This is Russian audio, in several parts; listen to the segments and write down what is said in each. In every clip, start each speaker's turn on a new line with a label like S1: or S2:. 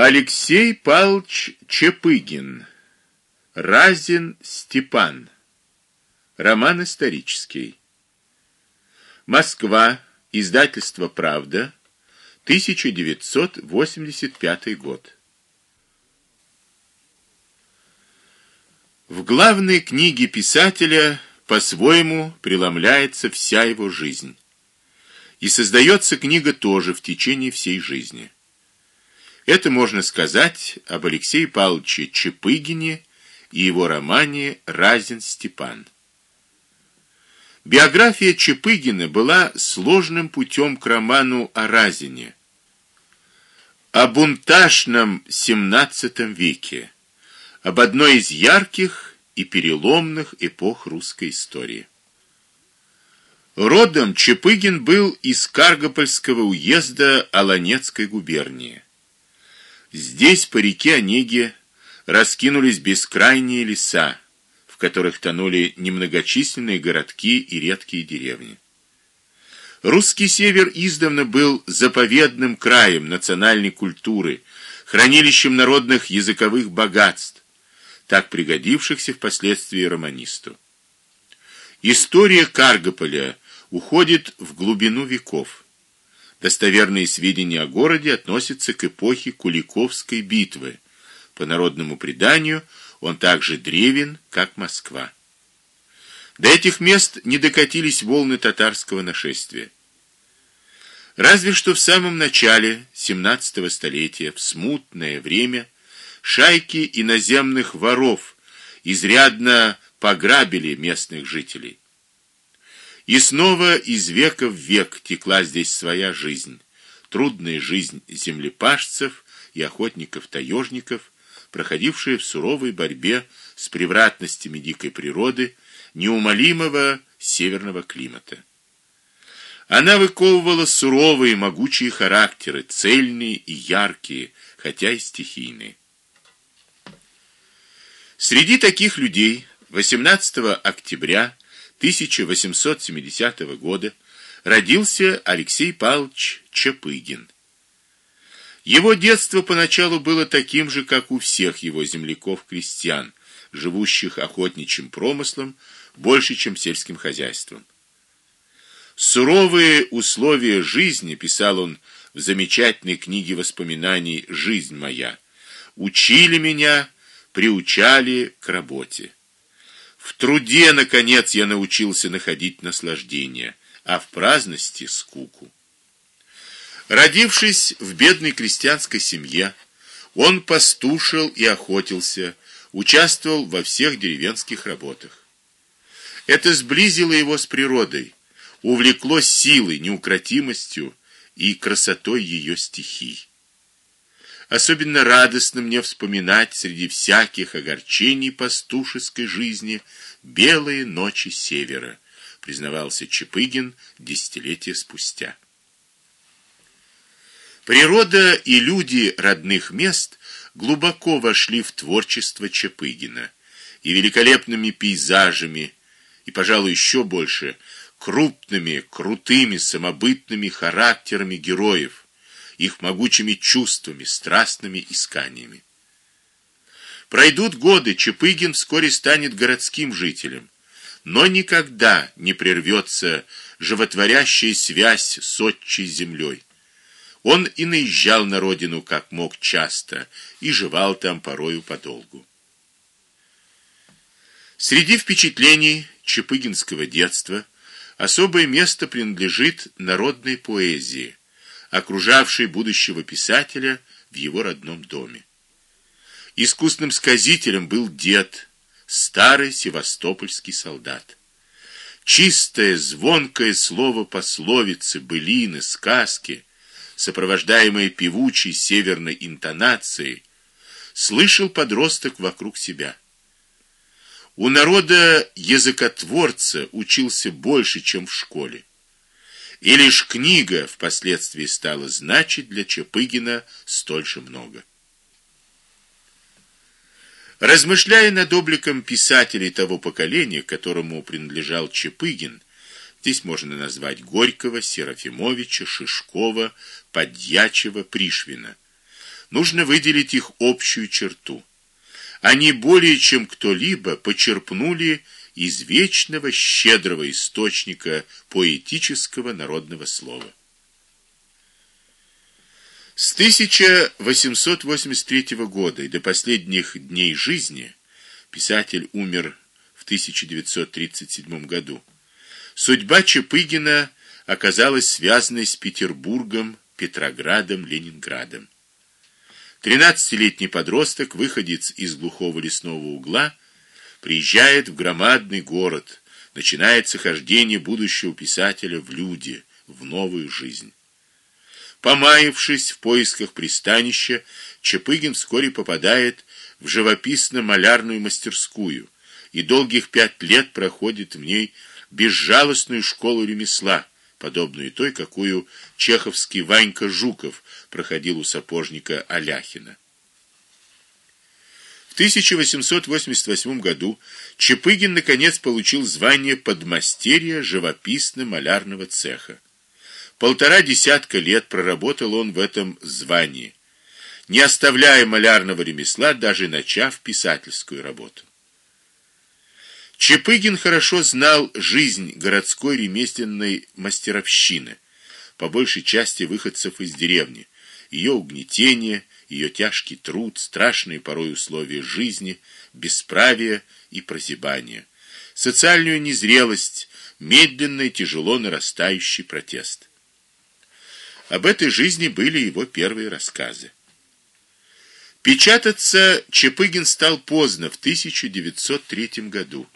S1: Алексей Павлович Чепыгин. Разин Степан. Роман исторический. Москва. Издательство Правда. 1985 год. В главной книге писателя по-своему преломляется вся его жизнь. И создается книга тоже в течение всей жизни. Это можно сказать об Алексее Павловиче Чепыгине и его романе Разин Степан. Биография Чепыгина была сложным путем к роману о Разине, о бунтажном XVII веке, об одной из ярких и переломных эпох русской истории. Родом Чепыгин был из Каргопольского уезда Аланецкой губернии. Здесь по реке Онеге раскинулись бескрайние леса, в которых тонули немногочисленные городки и редкие деревни. Русский север издавна был заповедным краем национальной культуры, хранилищем народных языковых богатств, так пригодившихся впоследствии романисту. История Каргополя уходит в глубину веков. Достоверные сведения о городе относятся к эпохе Куликовской битвы. По народному преданию, он также древен, как Москва. До этих мест не докатились волны татарского нашествия. Разве что в самом начале XVII столетия, в смутное время, шайки иноземных воров изрядно пограбили местных жителей. И снова из века в век текла здесь своя жизнь, трудная жизнь землепашцев и охотников-таежников, проходившая в суровой борьбе с превратностями дикой природы, неумолимого северного климата. Она выковывала суровые, могучие характеры, цельные и яркие, хотя и стихийные. Среди таких людей 18 октября 1870 года родился Алексей Павлович Чапыгин. Его детство поначалу было таким же, как у всех его земляков-крестьян, живущих охотничьим промыслом больше, чем сельским хозяйством. Суровые условия жизни, писал он в замечательной книге воспоминаний Жизнь моя, учили меня, приучали к работе. В труде наконец я научился находить наслаждение, а в праздности скуку. Родившись в бедной крестьянской семье, он пастушил и охотился, участвовал во всех деревенских работах. Это сблизило его с природой, увлекло силой, неукротимостью и красотой ее стихий. Особенно радостно мне вспоминать среди всяких огорчений пастушеской жизни белые ночи севера, признавался Чепыгин десятилетия спустя. Природа и люди родных мест глубоко вошли в творчество Чепыгина, и великолепными пейзажами, и, пожалуй, еще больше крупными, крутыми, самобытными характерами героев их могучими чувствами, страстными исканиями. Пройдут годы, Чепыгин вскоре станет городским жителем, но никогда не прервется животворящая связь с отчей землей. Он и наезжал на родину как мог часто и жевал там порою подолгу. Среди впечатлений чепыгинского детства особое место принадлежит народной поэзии окружавшей будущего писателя в его родном доме. Искусным сказителем был дед, старый севастопольский солдат. Чистое, звонкое слово пословицы, былины, сказки, сопровождаемое певучей северной интонацией, слышал подросток вокруг себя. У народа языкотворца учился больше, чем в школе. И лишь книга впоследствии стала значить для Чапыгина столь же много. Размышляя над обликом писателей того поколения, которому принадлежал Чапыгин, здесь можно назвать Горького, Серафимовича, Шишкова, Подьячева, Пришвина. нужно выделить их общую черту. Они более чем кто-либо почерпнули из вечного щедрого источника поэтического народного слова. С 1883 года и до последних дней жизни писатель умер в 1937 году. Судьба Чепыгина оказалась связанной с Петербургом, Петроградом, Ленинградом. Тринадцатилетний подросток, выходец из глухого лесного угла, приезжает в громадный город, начинается хождение будущего писателя в люди, в новую жизнь. Помаявшись в поисках пристанища, Чепыгин вскоре попадает в живописно-малярную мастерскую и долгих пять лет проходит в ней безжалостную школу ремесла, подобную той, какую чеховский Ванька Жуков проходил у сапожника Аляхина. В 1888 году Чепыгин наконец получил звание подмастерья живописно-малярного цеха. Полтора десятка лет проработал он в этом звании, не оставляя малярного ремесла, даже начав писательскую работу. Чепыгин хорошо знал жизнь городской ремесленной мастеровщины, по большей части выходцев из деревни, ее угнетение, ее тяжкий труд, страшные порой условия жизни, бесправие и прозябание, социальную незрелость, медленный, тяжело нарастающий протест. Об этой жизни были его первые рассказы. Печататься Чепыгин стал поздно, в 1903 году.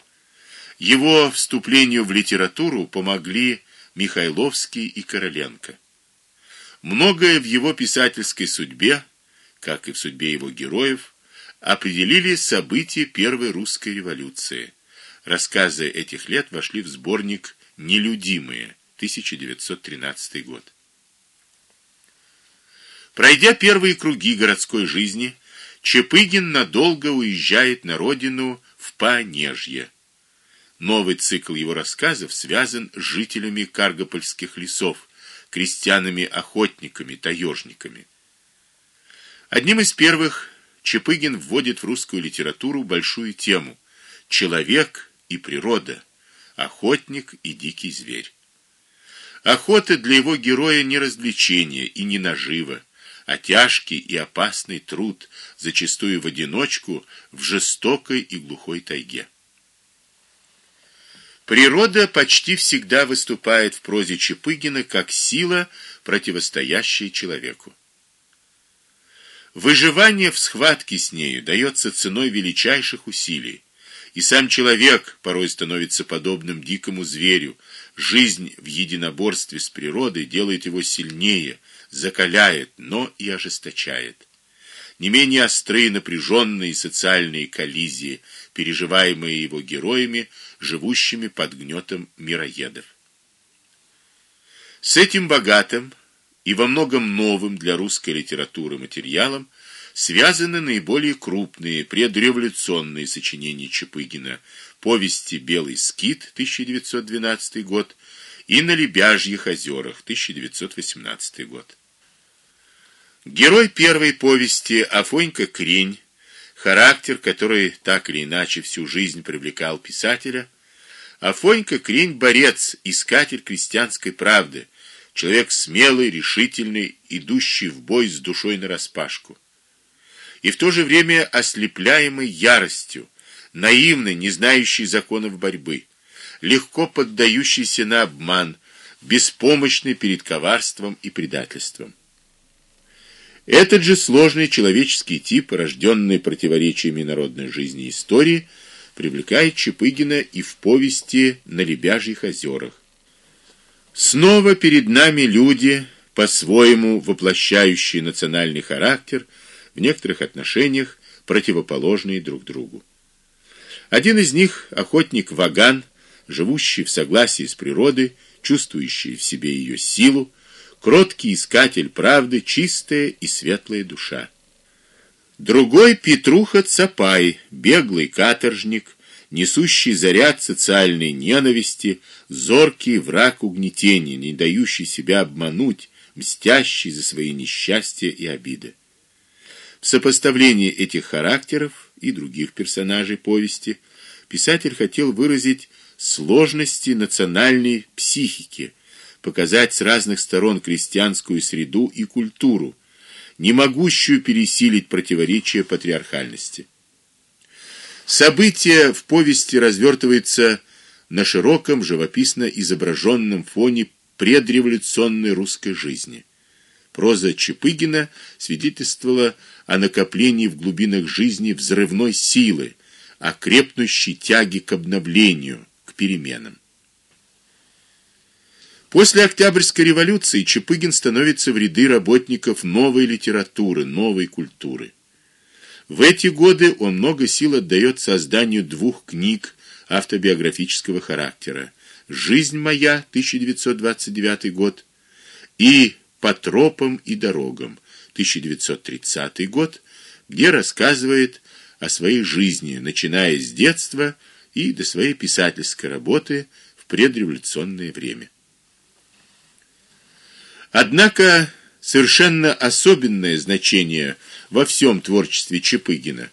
S1: Его вступлению в литературу помогли Михайловский и Короленко. Многое в его писательской судьбе, как и в судьбе его героев, определили события первой русской революции. Рассказы этих лет вошли в сборник Нелюдимые, 1913 год. Пройдя первые круги городской жизни, Чепыгин надолго уезжает на родину в Понежье. Новый цикл его рассказов связан с жителями каргопольских лесов, крестьянами-охотниками, таежниками. Одним из первых Чепыгин вводит в русскую литературу большую тему: человек и природа, охотник и дикий зверь. Охота для его героя не развлечение и не нажива а тяжкий и опасный труд, зачастую в одиночку в жестокой и глухой тайге. Природа почти всегда выступает в прозе Чепыгина как сила, противостоящая человеку. Выживание в схватке с нею дается ценой величайших усилий, и сам человек порой становится подобным дикому зверю. Жизнь в единоборстве с природой делает его сильнее, закаляет, но и ожесточает. Не менее острые напряженные социальные коллизии, переживаемые его героями, живущими под гнетом мироедов. С этим богатым и во многом новым для русской литературы материалом связаны наиболее крупные предреволюционные сочинения Чепыгина: повести Белый скит 1912 год и На Лебяжьих озерах 1918 год. Герой первой повести Афонька Крень, характер, который так или иначе всю жизнь привлекал писателя, Афонька Крень борец, искатель крестьянской правды, человек смелый, решительный, идущий в бой с душой нараспашку. И в то же время ослепляемый яростью, наивный, не знающий законов борьбы, легко поддающийся на обман, беспомощный перед коварством и предательством. Этот же сложный человеческий тип, рожденный противоречиями народной жизни и истории, привлекает Чепыгина и в повести На Лебяжьих озерах. Снова перед нами люди, по-своему воплощающие национальный характер, в некоторых отношениях противоположные друг другу. Один из них охотник Ваган, живущий в согласии с природой, чувствующий в себе ее силу, кроткий искатель правды, чистая и светлая душа. Другой Петруха Цапай, беглый каторжник, несущий заряд социальной ненависти, зоркий враг угнетения, не дающий себя обмануть, мстящий за свои несчастья и обиды. В сопоставлении этих характеров и других персонажей повести писатель хотел выразить сложности национальной психики, показать с разных сторон крестьянскую среду и культуру, не могущую пересилить противоречия патриархальности. События в повести развертываются на широком живописно изображенном фоне предреволюционной русской жизни. Проза Чепыгина свидетельствовала о накоплении в глубинах жизни взрывной силы, о крепнущей тяге к обновлению, к переменам. После Октябрьской революции Чепыгин становится в ряды работников новой литературы, новой культуры. В эти годы он много сил отдает созданию двух книг автобиографического характера: Жизнь моя, 1929 год, и По тропам и дорогам, 1930 год, где рассказывает о своей жизни, начиная с детства и до своей писательской работы в предреволюционное время. Однако совершенно особенное значение во всем творчестве Чепыгина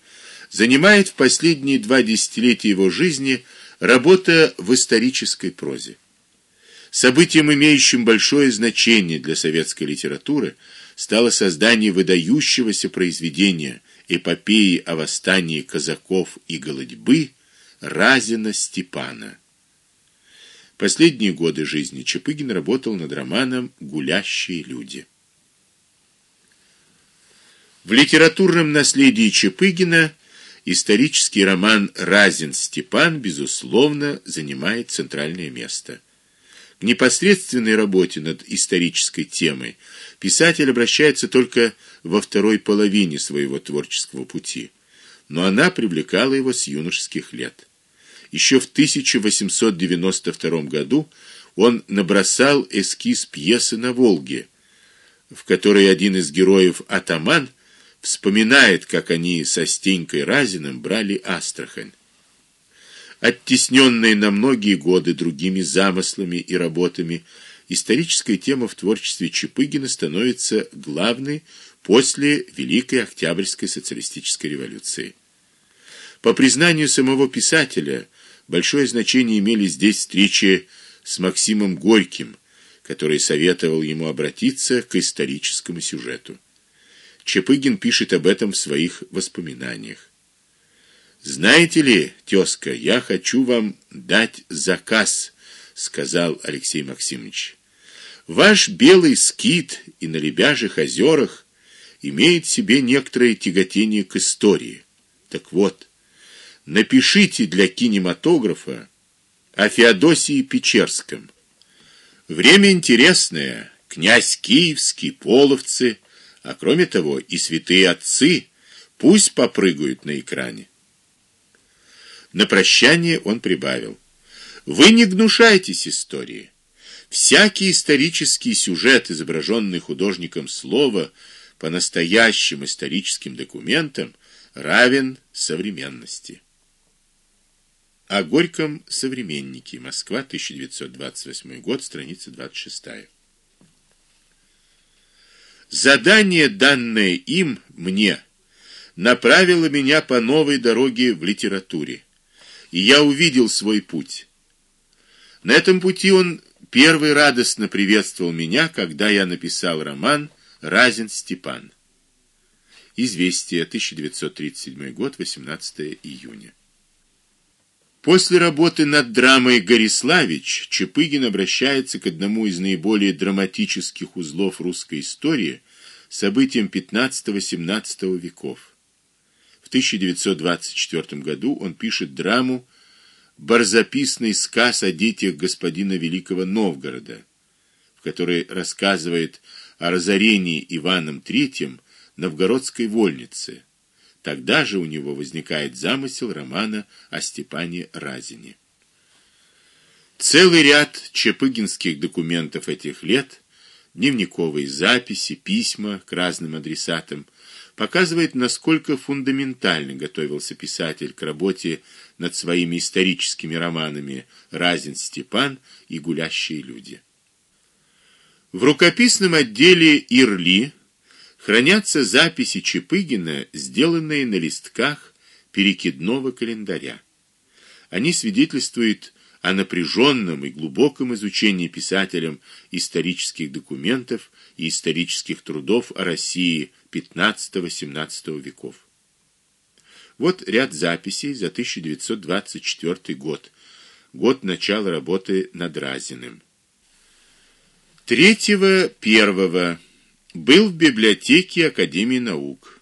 S1: занимает в последние два десятилетия его жизни работа в исторической прозе. Событием, имеющим большое значение для советской литературы, стало создание выдающегося произведения эпопеи о восстании казаков и голодьбы Разина Степана. Последние годы жизни Чепыгин работал над романом Гулящие люди. В литературном наследии Чепыгина исторический роман Разин Степан безусловно занимает центральное место. К непосредственной работе над исторической темой писатель обращается только во второй половине своего творческого пути, но она привлекала его с юношеских лет. Еще в 1892 году он набросал эскиз пьесы на Волге, в которой один из героев атаман вспоминает, как они со Стенькой Разиным брали Астрахань. Оттесненная на многие годы другими замыслами и работами, историческая тема в творчестве Чепыгина становится главной после Великой Октябрьской социалистической революции. По признанию самого писателя, большое значение имели здесь встречи с Максимом Горьким, который советовал ему обратиться к историческому сюжету. Чепыгин пишет об этом в своих воспоминаниях. Знаете ли, тезка, я хочу вам дать заказ, сказал Алексей Максимович. Ваш белый скит и на Лебяжьих озерах имеет себе некоторое тяготение к истории. Так вот, напишите для кинематографа о Феодосии Печерском. Время интересное. Князь Киевский, половцы, а кроме того, и святые отцы пусть попрыгают на экране. На прощание он прибавил: Вы не гнушайтесь истории. Всякий исторический сюжет, изображенный художником слова, по настоящим историческим документам, равен современности. О Горьком современнике. Москва, 1928 год, страница 26. Задание, данное им мне, направило меня по новой дороге в литературе. И я увидел свой путь. На этом пути он первый радостно приветствовал меня, когда я написал роман Разин Степан. Известие, 1937 год, 18 июня. После работы над драмой Гориславич Чепыгин обращается к одному из наиболее драматических узлов русской истории, событиям XV-XVII веков. В 1924 году он пишет драму Барзаписный сказ о детях господина великого Новгорода, в которой рассказывает о разорении Иваном III новгородской вольницы Тогда же у него возникает замысел романа о Степане Разине. Целый ряд чепыгинских документов этих лет, дневниковые записи, письма к разным адресатам показывает, насколько фундаментально готовился писатель к работе над своими историческими романами Разин Степан и Гулящие люди. В рукописном отделе Ирли хранятся записи Чепыгина, сделанные на листках перекидного календаря. Они свидетельствуют о напряженном и глубоком изучении писателем исторических документов и исторических трудов о России XV-XVII веков. Вот ряд записей за 1924 год, год начала работы над Разиным. Третьего первого был в библиотеке Академии наук.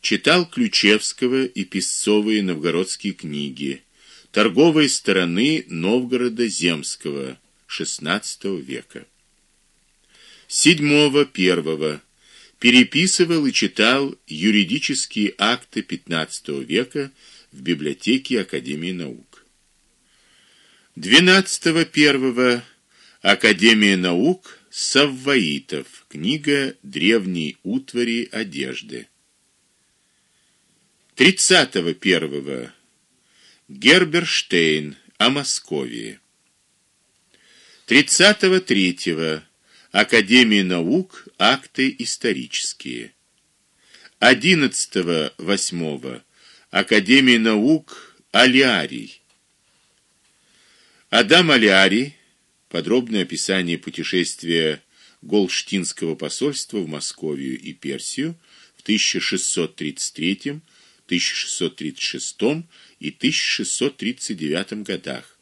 S1: Читал Ключевского и Песцовые новгородские книги торговой стороны Новгорода Земского XVI века. Седьмого первого переписывал и читал юридические акты XV века в библиотеке Академии наук. Двенадцатого первого Академия наук Савваитов. Книга Древней утвари одежды. Тридцатого первого Герберштейн о Московии. 33-го Академия наук. Акты исторические. 11-8 Академия наук. Алиарий. Адам Алиарий. Подробное описание путешествия Голштинского посольства в Московию и Персию в 1633 1636 и 1639 годах.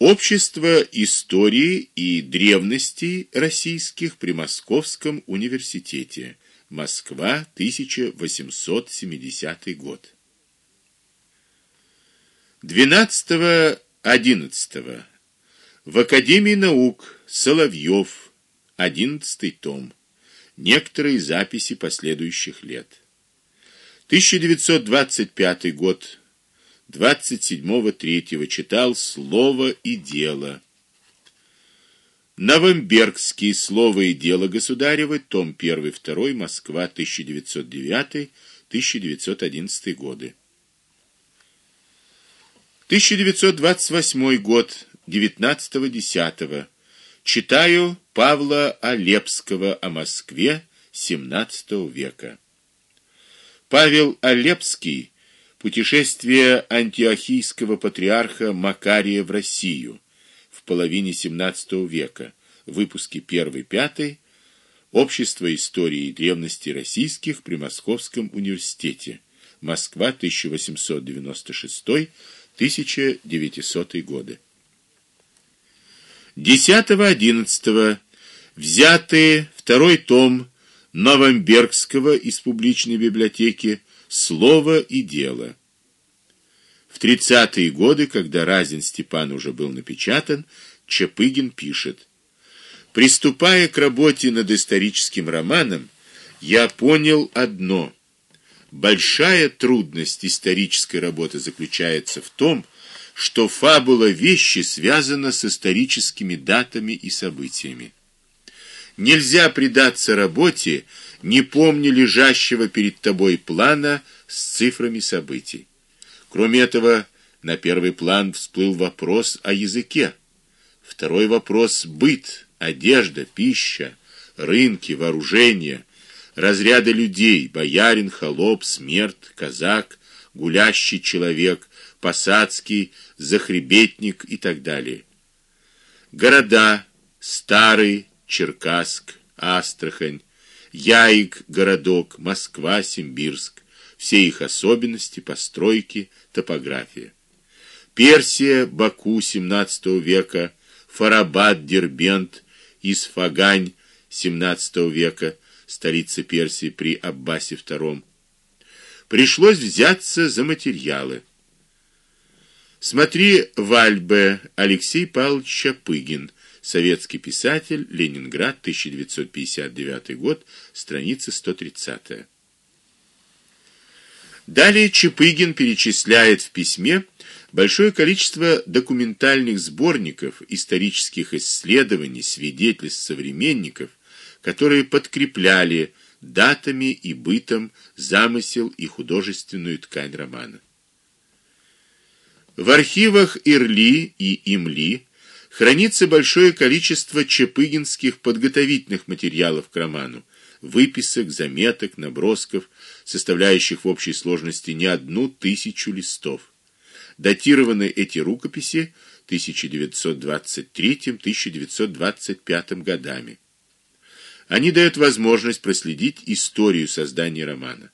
S1: Общество истории и древностей российских при Московском университете. Москва, 1870 год. 12-11 в Академии наук Соловьев, 11 том. Некоторые записи последующих лет. 1925 год. 27-3 читал Слово и дело. Новомбергский Слово и дело государевы, том 1-2, Москва, 1909-1911 годы. 1928 год, 19-10. Читаю Павла Олепского о Москве XVII века. Павел Олепский. Путешествие антиохийского патриарха Макария в Россию в половине XVII века. Выпуски 1-5. Общество истории и древности российских при Московском университете. Москва, 1896-1900 годы. 10-11 взятые второй том Новомбергского из публичной библиотеки Слово и дело. В 30-е годы, когда Разин Степан уже был напечатан, Чапыгин пишет: Приступая к работе над историческим романом, я понял одно: большая трудность исторической работы заключается в том, что фабула вещи связана с историческими датами и событиями. Нельзя предаться работе, не помня лежащего перед тобой плана с цифрами событий. Кроме этого, на первый план всплыл вопрос о языке. Второй вопрос быт, одежда, пища, рынки, вооружение, разряды людей: боярин, холоп, смерть, казак, гулящий человек, посадский, захребетник и так далее. Города: старый, Черкасск, Астрахань, Яик, городок, Москва, Симбирск, все их особенности, постройки, топография. Персия, Баку XVII века, Фарабад, Дербент, Исфагань XVII века, столица Персии при Аббасе II. Пришлось взяться за материалы. Смотри Вальбе Алексей Павлович Чапыгин Советский писатель, Ленинград, 1959 год, страница 130. Далее Чепыгин перечисляет в письме большое количество документальных сборников, исторических исследований, свидетельств современников, которые подкрепляли датами и бытом замысел и художественную ткань романа. В архивах Ирли и Имли хранится большое количество чепыгинских подготовительных материалов к роману, выписок, заметок, набросков, составляющих в общей сложности не одну тысячу листов. Датированы эти рукописи 1923-1925 годами. Они дают возможность проследить историю создания романа.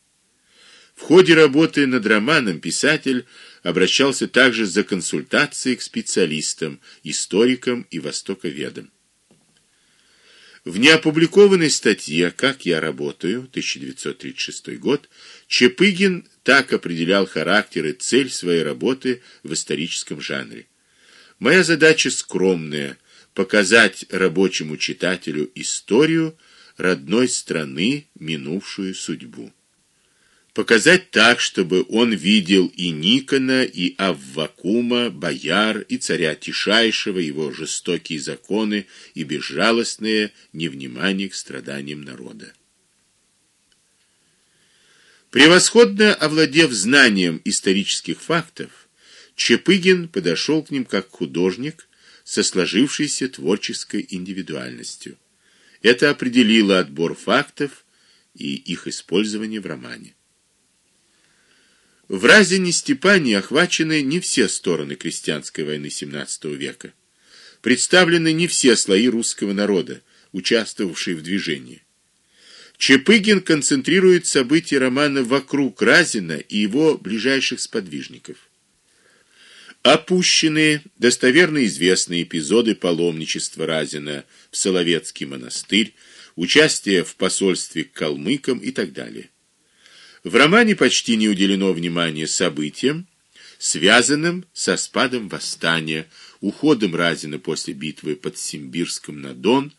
S1: В ходе работы над романом писатель обращался также за консультацией к специалистам, историкам и востоковедам. В неопубликованной статье «Как я работаю» 1936 год Чепыгин так определял характер и цель своей работы в историческом жанре. Моя задача скромная показать рабочему читателю историю родной страны, минувшую судьбу показать так, чтобы он видел и Никона, и Аввакума, бояр, и царя Тишайшего, его жестокие законы и безжалостное невнимание к страданиям народа. Превосходно овладев знанием исторических фактов, Чепыгин подошел к ним как художник со сложившейся творческой индивидуальностью. Это определило отбор фактов и их использование в романе. В Разине Степане охвачены не все стороны крестьянской войны XVII века. Представлены не все слои русского народа, участвовавшие в движении. Чепыгин концентрирует события романа вокруг Разина и его ближайших сподвижников. Опущенные, достоверно известные эпизоды паломничества Разина в Соловецкий монастырь, участие в посольстве к калмыкам и так далее. В романе почти не уделено внимания событиям, связанным со спадом восстания, уходом Разина после битвы под Симбирском на Дон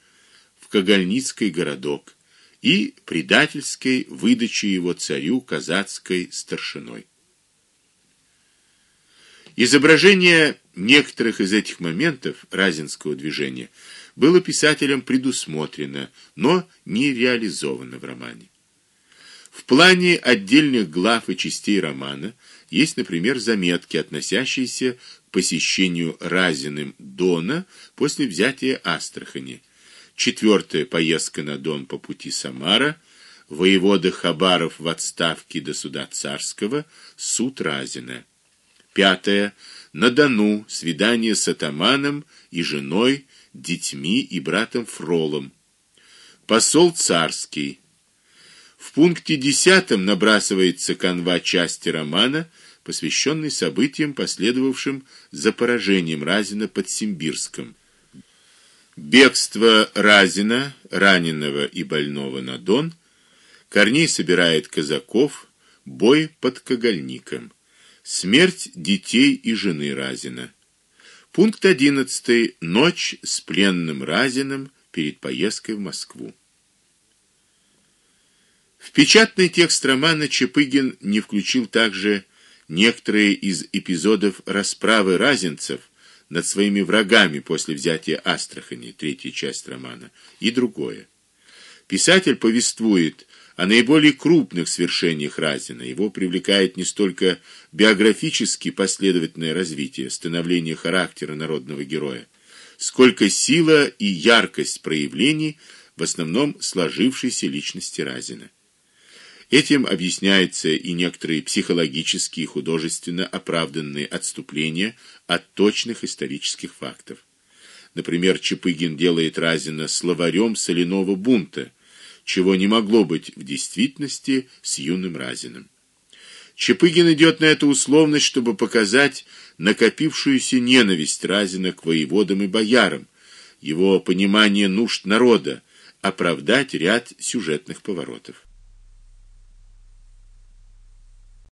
S1: в Когольницкий городок и предательской выдачей его царю казацкой старшиной. Изображение некоторых из этих моментов разинского движения было писателем предусмотрено, но не реализовано в романе. В плане отдельных глав и частей романа есть, например, заметки, относящиеся к посещению Разиным Дона после взятия Астрахани. Четвертая поездка на Дон по пути Самара, воевода Хабаров в отставке до суда царского, суд Разина. Пятое на Дону свидание с атаманом и женой, детьми и братом Фролом. Посол царский в пункте 10 набрасывается канва части романа, посвященной событиям, последовавшим за поражением Разина под Симбирском. Бегство Разина, раненого и больного на Дон, Корней собирает казаков, бой под Когольником, смерть детей и жены Разина. Пункт 11. Ночь с пленным Разиным перед поездкой в Москву. В печатный текст романа Чепыгин не включил также некоторые из эпизодов расправы разинцев над своими врагами после взятия Астрахани, третья часть романа, и другое. Писатель повествует о наиболее крупных свершениях Разина. Его привлекает не столько биографически последовательное развитие, становление характера народного героя, сколько сила и яркость проявлений в основном сложившейся личности Разина. Этим объясняются и некоторые психологические и художественно оправданные отступления от точных исторических фактов. Например, Чепыгин делает Разина словарем соляного бунта, чего не могло быть в действительности с юным Разиным. Чепыгин идет на эту условность, чтобы показать накопившуюся ненависть Разина к воеводам и боярам, его понимание нужд народа, оправдать ряд сюжетных поворотов.